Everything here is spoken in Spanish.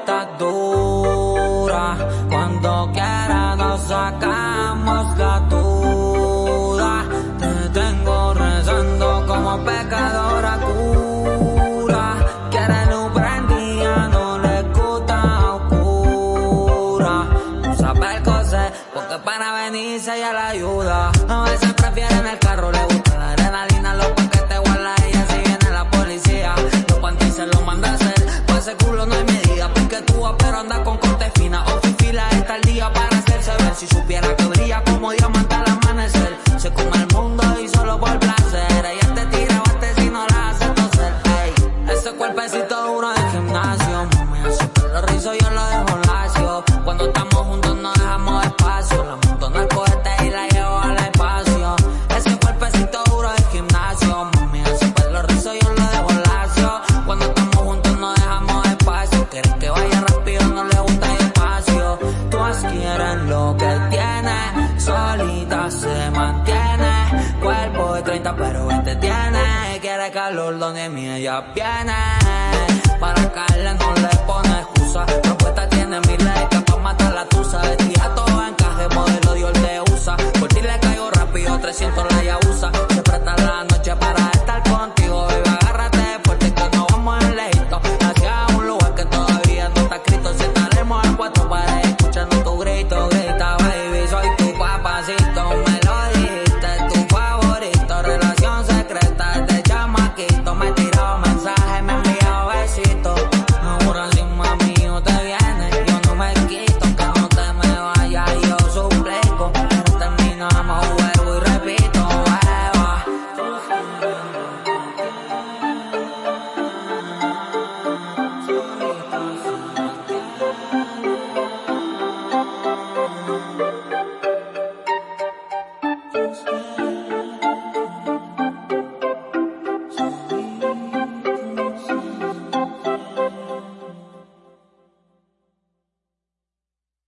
está dura. Cuando quiera nos sacamos la duda. Te tengo rezando como pecadora cura. Quiere lumbre en día, no le gusta oscura. Usa percose, porque para venirse ella la ayuda. A veces prefieren el carro, le gusta la adrenalina, lo porque tú apenas andas con corte fina. O fila está el día para hacerse ver si supiera que tiene. Quiere calor donde mi ella viene. Para caerle